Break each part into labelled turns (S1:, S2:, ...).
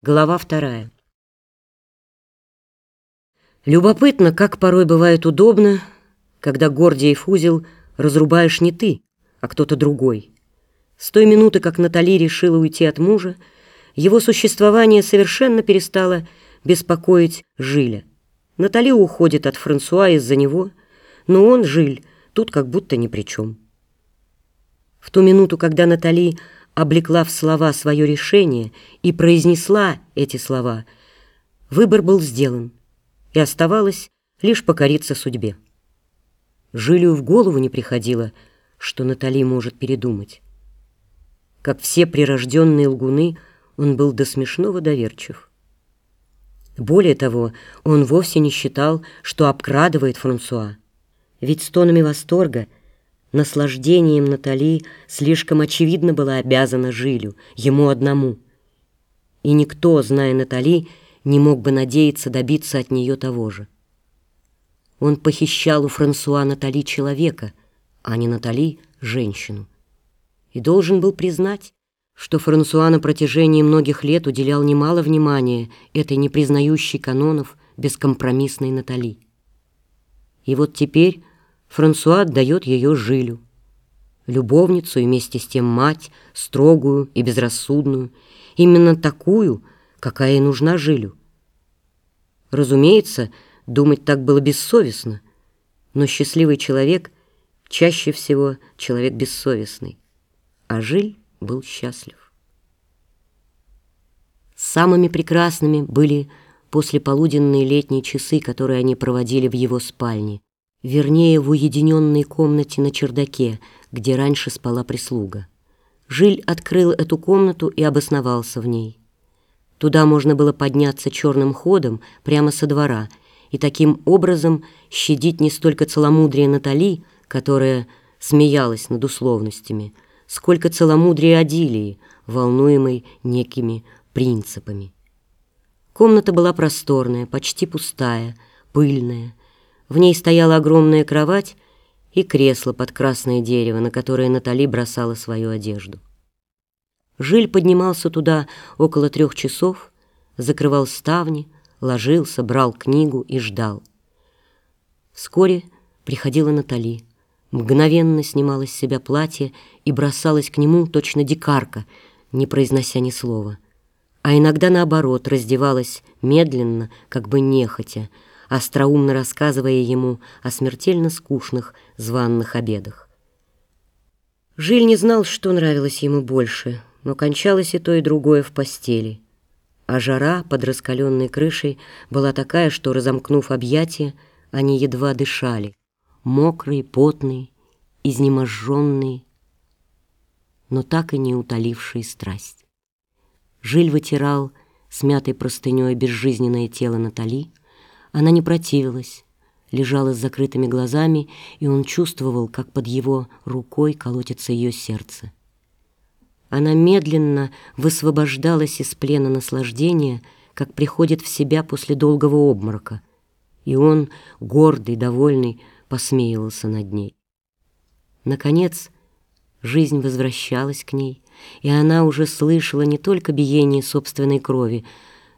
S1: Глава вторая. Любопытно, как порой бывает удобно, когда Гордиев узел разрубаешь не ты, а кто-то другой. С той минуты, как Натали решила уйти от мужа, его существование совершенно перестало беспокоить Жиля. Натали уходит от Франсуа из-за него, но он, Жиль, тут как будто ни при чем. В ту минуту, когда Натали облекла в слова свое решение и произнесла эти слова, выбор был сделан, и оставалось лишь покориться судьбе. Жилю в голову не приходило, что Натали может передумать. Как все прирожденные лгуны, он был до смешного доверчив. Более того, он вовсе не считал, что обкрадывает Франсуа. Ведь с тонами восторга – Наслаждением Натали слишком очевидно была обязана Жилю, ему одному. И никто, зная Натали, не мог бы надеяться добиться от нее того же. Он похищал у Франсуа Натали человека, а не Натали — женщину. И должен был признать, что Франсуа на протяжении многих лет уделял немало внимания этой непризнающей канонов бескомпромиссной Натали. И вот теперь Франсуа отдает ее Жилю, любовницу и вместе с тем мать, строгую и безрассудную, именно такую, какая и нужна Жилю. Разумеется, думать так было бессовестно, но счастливый человек чаще всего человек бессовестный, а Жиль был счастлив. Самыми прекрасными были послеполуденные летние часы, которые они проводили в его спальне, вернее, в уединенной комнате на чердаке, где раньше спала прислуга. Жиль открыл эту комнату и обосновался в ней. Туда можно было подняться черным ходом прямо со двора и таким образом щадить не столько целомудрие Натали, которая смеялась над условностями, сколько целомудрие Адилии, волнуемой некими принципами. Комната была просторная, почти пустая, пыльная, в ней стояла огромная кровать и кресло под красное дерево, на которое Натали бросала свою одежду. Жиль поднимался туда около трех часов, закрывал ставни, ложился, брал книгу и ждал. Вскоре приходила Натали, мгновенно снимала с себя платье и бросалась к нему точно дикарка, не произнося ни слова. А иногда, наоборот, раздевалась медленно, как бы нехотя, остроумно рассказывая ему о смертельно скучных званных обедах. Жиль не знал, что нравилось ему больше, но кончалось и то, и другое в постели. А жара под раскаленной крышей была такая, что, разомкнув объятия, они едва дышали, мокрые, потные, изнеможенные, но так и не утолившие страсть. Жиль вытирал смятой простыней безжизненное тело Натали, она не противилась, лежала с закрытыми глазами, и он чувствовал, как под его рукой колотится ее сердце. Она медленно высвобождалась из плена наслаждения, как приходит в себя после долгого обморока, и он, гордый, довольный, посмеивался над ней. Наконец, жизнь возвращалась к ней, и она уже слышала не только биение собственной крови,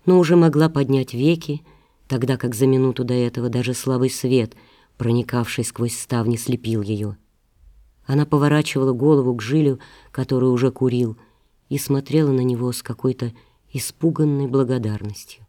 S1: но уже могла поднять веки, тогда как за минуту до этого даже слабый свет, проникавший сквозь ставни, слепил ее. Она поворачивала голову к жилю, который уже курил, и смотрела на него с какой-то испуганной благодарностью.